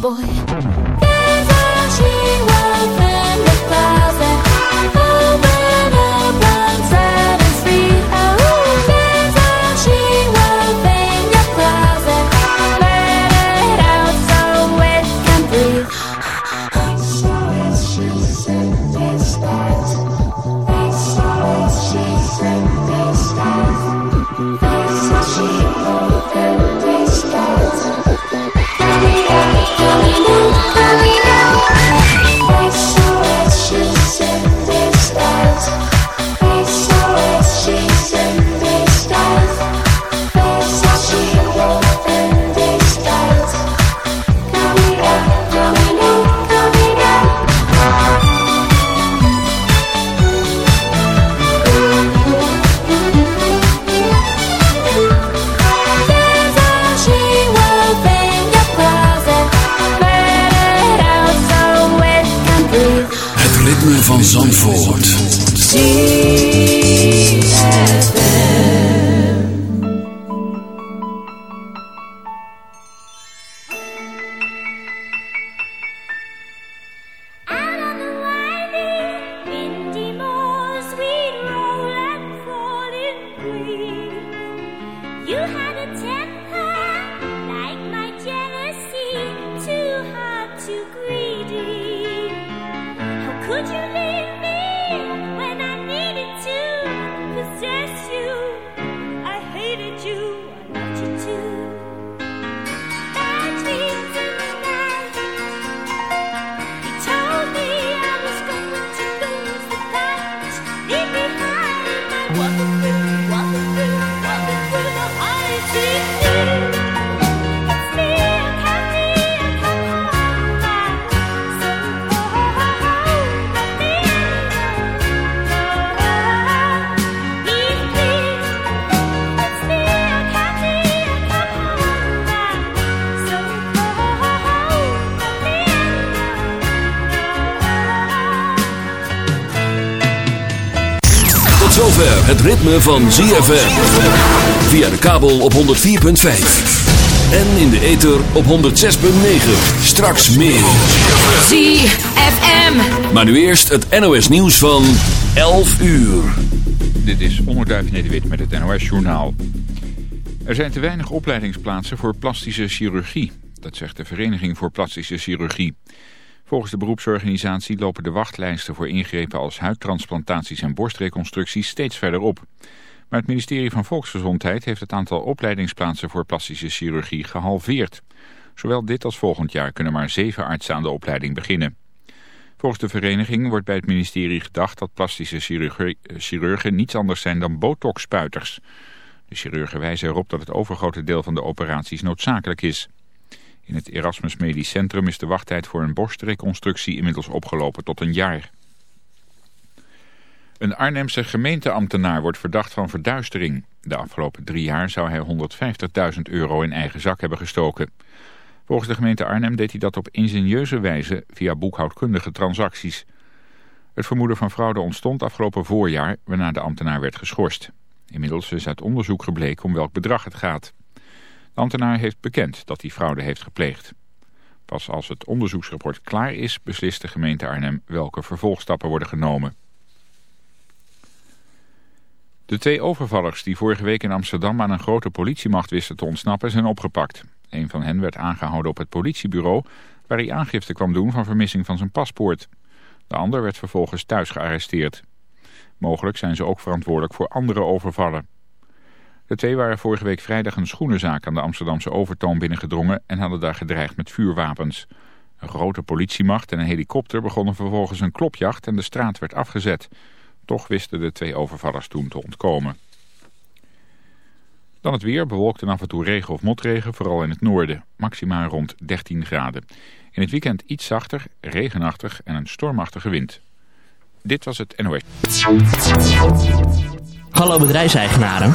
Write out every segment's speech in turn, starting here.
boy. Behind het ritme van ZFM. Via de kabel op 104.5. En in de ether op 106.9. Straks meer. ZFM. Maar nu eerst het NOS nieuws van 11 uur. Dit is Onderduif Nederwit met het NOS-journaal. Er zijn te weinig opleidingsplaatsen voor plastische chirurgie. Dat zegt de Vereniging voor Plastische Chirurgie. Volgens de beroepsorganisatie lopen de wachtlijsten voor ingrepen als huidtransplantaties en borstreconstructies steeds verder op. Maar het ministerie van Volksgezondheid heeft het aantal opleidingsplaatsen voor plastische chirurgie gehalveerd. Zowel dit als volgend jaar kunnen maar zeven artsen aan de opleiding beginnen. Volgens de vereniging wordt bij het ministerie gedacht dat plastische chirurgen, niets anders zijn dan botox-spuiters. De chirurgen wijzen erop dat het overgrote deel van de operaties noodzakelijk is. In het Erasmus Medisch Centrum is de wachttijd voor een borstreconstructie inmiddels opgelopen tot een jaar. Een Arnhemse gemeenteambtenaar wordt verdacht van verduistering. De afgelopen drie jaar zou hij 150.000 euro in eigen zak hebben gestoken. Volgens de gemeente Arnhem deed hij dat op ingenieuze wijze via boekhoudkundige transacties. Het vermoeden van fraude ontstond afgelopen voorjaar, waarna de ambtenaar werd geschorst. Inmiddels is uit onderzoek gebleken om welk bedrag het gaat. De ambtenaar heeft bekend dat hij fraude heeft gepleegd. Pas als het onderzoeksrapport klaar is, beslist de gemeente Arnhem welke vervolgstappen worden genomen. De twee overvallers die vorige week in Amsterdam aan een grote politiemacht wisten te ontsnappen zijn opgepakt. Een van hen werd aangehouden op het politiebureau waar hij aangifte kwam doen van vermissing van zijn paspoort. De ander werd vervolgens thuis gearresteerd. Mogelijk zijn ze ook verantwoordelijk voor andere overvallen. De twee waren vorige week vrijdag een schoenenzaak aan de Amsterdamse Overtoom binnengedrongen en hadden daar gedreigd met vuurwapens. Een grote politiemacht en een helikopter begonnen vervolgens een klopjacht en de straat werd afgezet. Toch wisten de twee overvallers toen te ontkomen. Dan het weer, bewolkt en af en toe regen of motregen, vooral in het noorden. Maximaal rond 13 graden. In het weekend iets zachter, regenachtig en een stormachtige wind. Dit was het NOS. Hallo bedrijfseigenaren.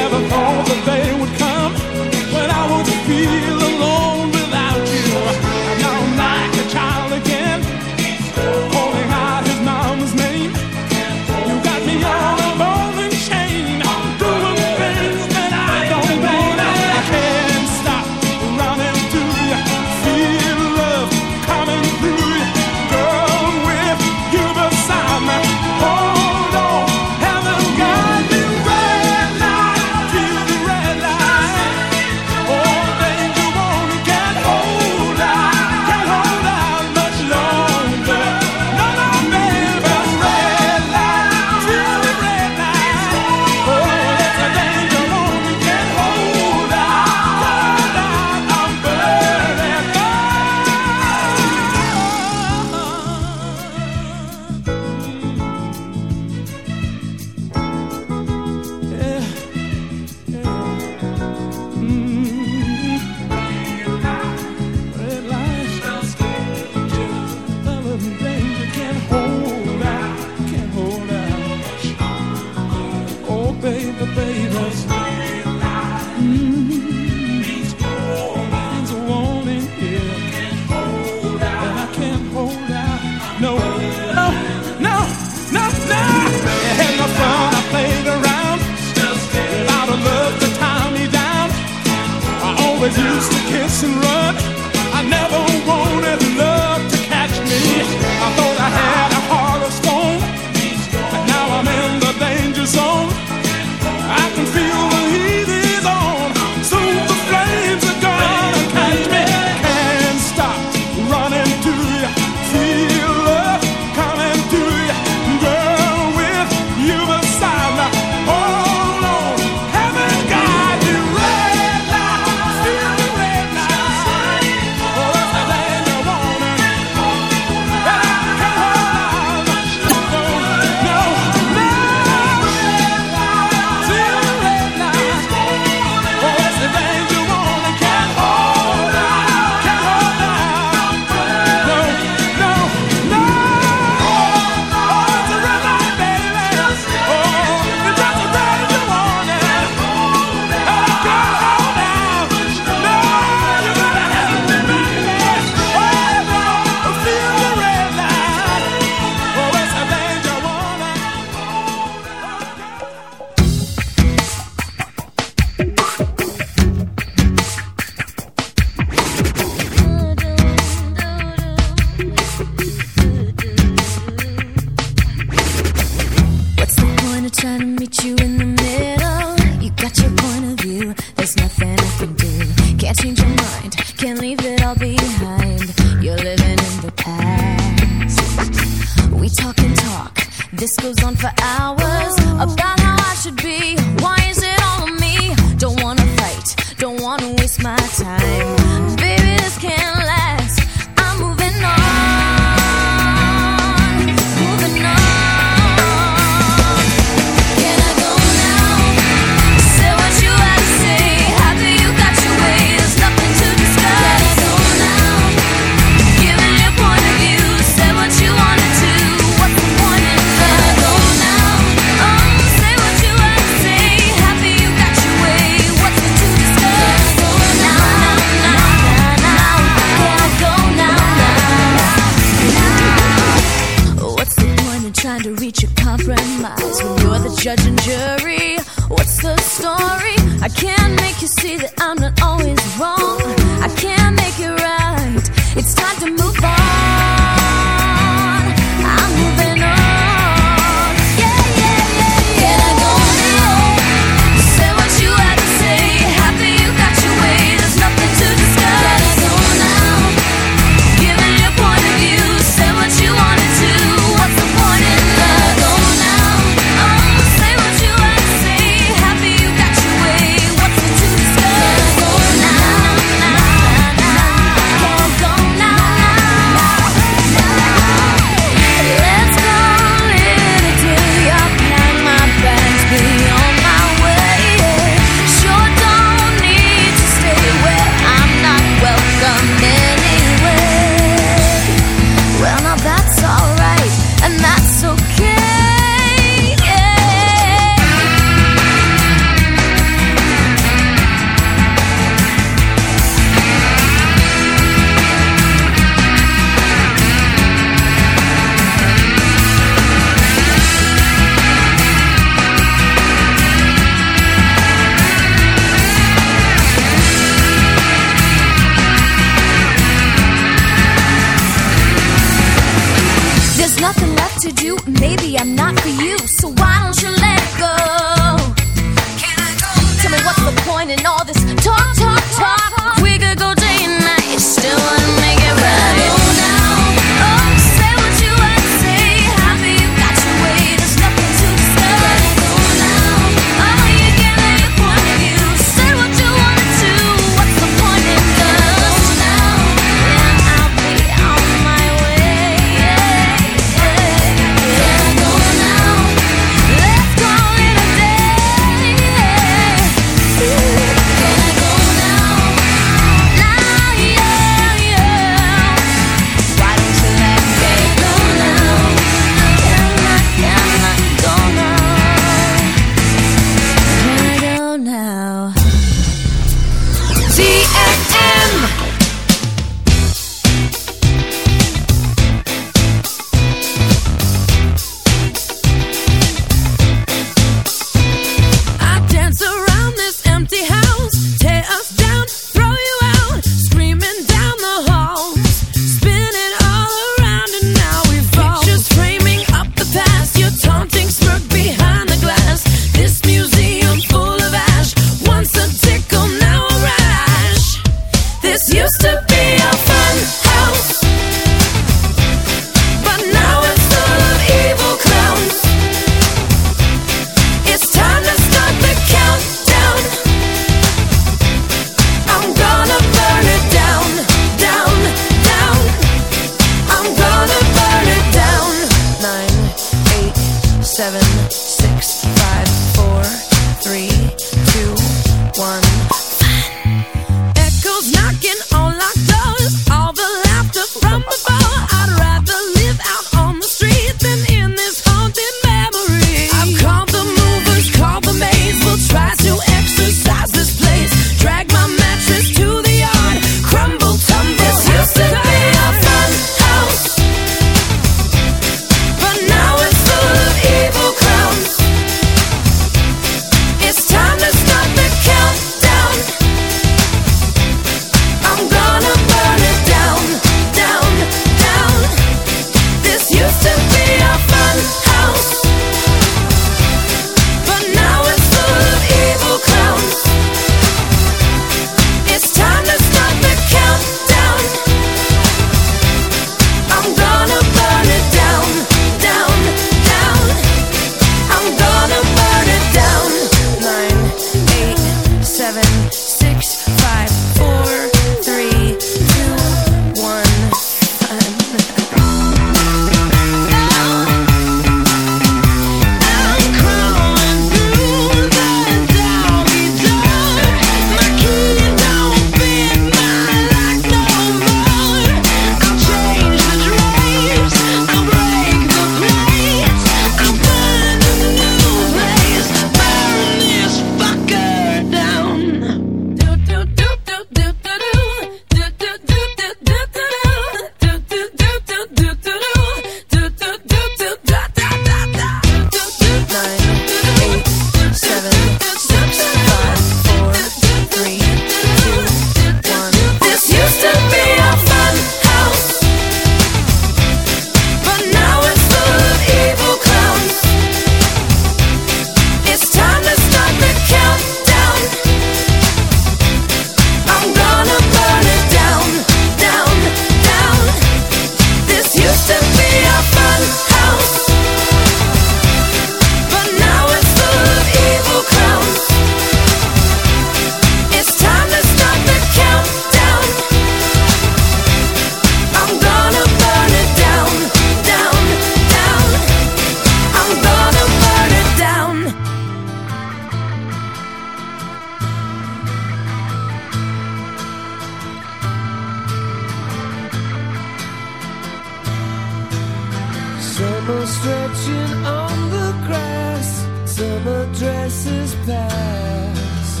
People stretching on the grass, summer dresses pass.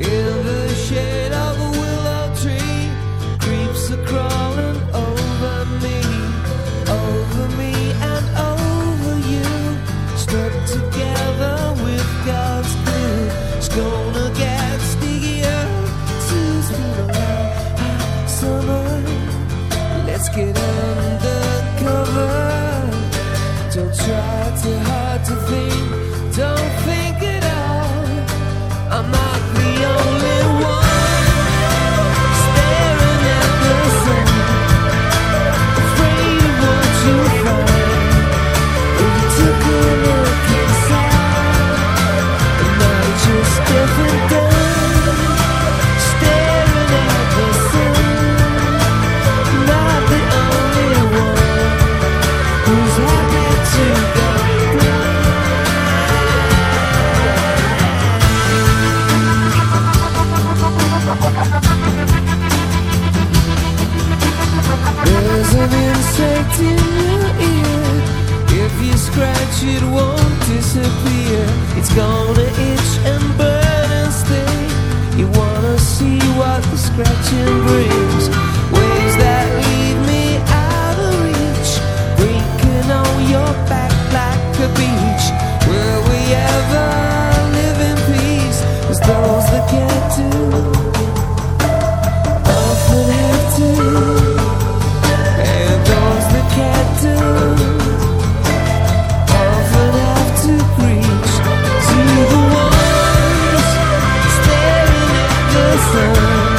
In the shade of gonna itch and burn and sting. You wanna see what the scratching brings? Waves that leave me out of reach, breaking on your back like a beach. Will we ever live in peace? Cause those that can't do. sun.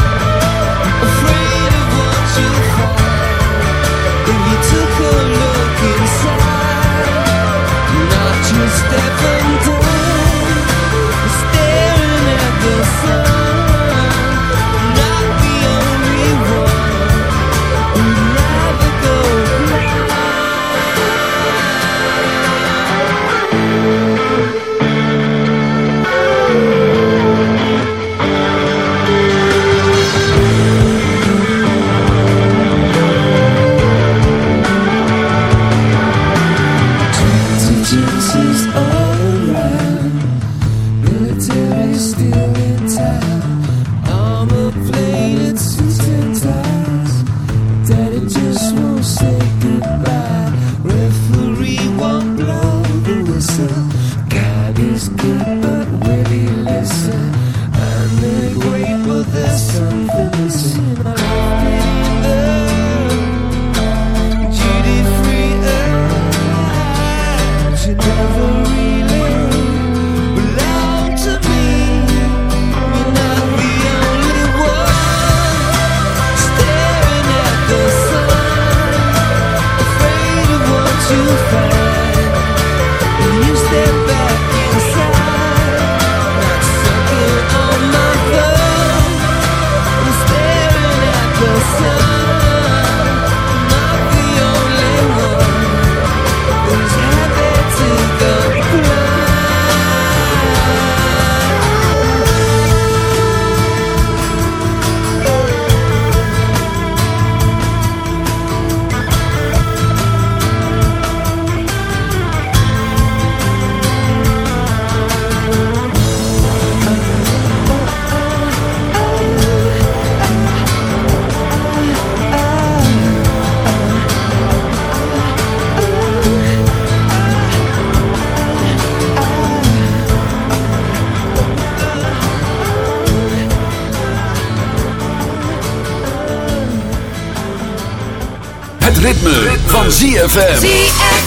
ZFM. ZFM.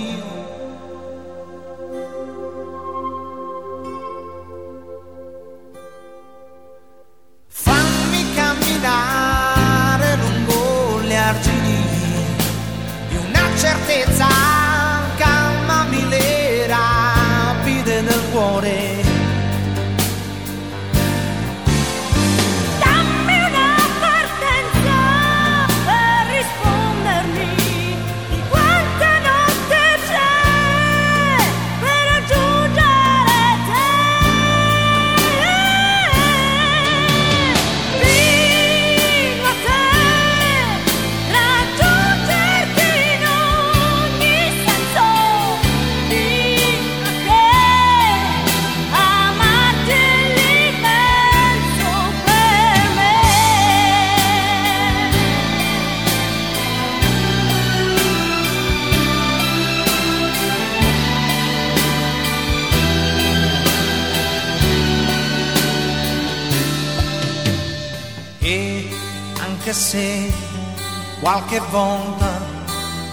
volta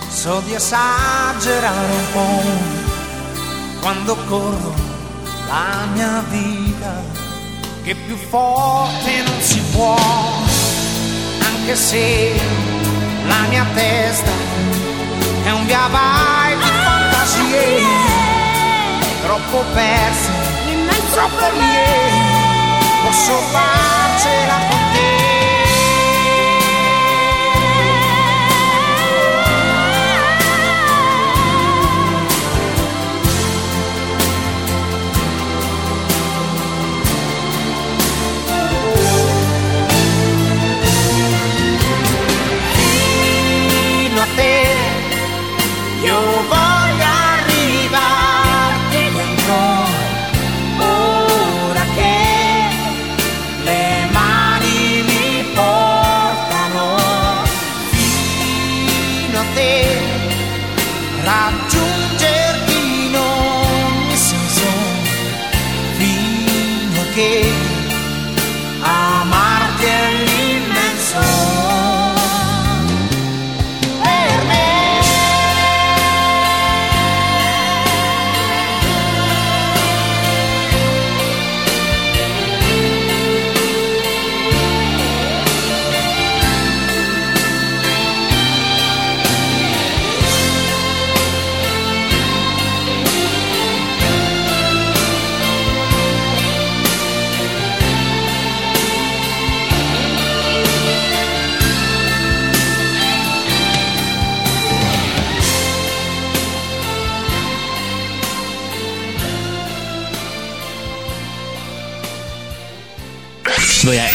so di esagerare un po' quando corro la mia vita che più forte non si può. Anche se la mia testa è un via vai di ah, fantasie troppo perse troppo lì posso farcela con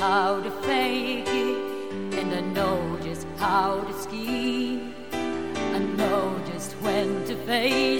how to fake it, and I know just how to scheme. I know just when to face.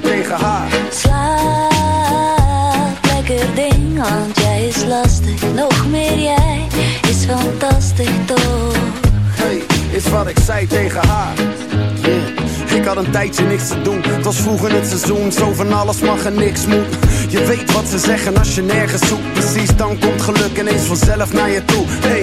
zei tegen haar. Slaap, lekker ding, want jij is lastig. Nog meer jij is fantastisch toch? Hey, is wat ik zei tegen haar. Yeah. Ik had een tijdje niks te doen. Het was vroeger het seizoen, zo van alles mag en niks moet. Je weet wat ze zeggen als je nergens zoekt. Precies, dan komt geluk ineens vanzelf naar je toe. Hey,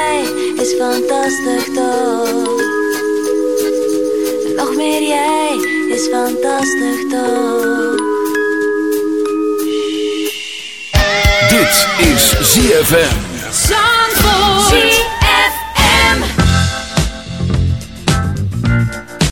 is fantastisch toch. Nog meer jij is fantastisch toch. Dit is ZFM.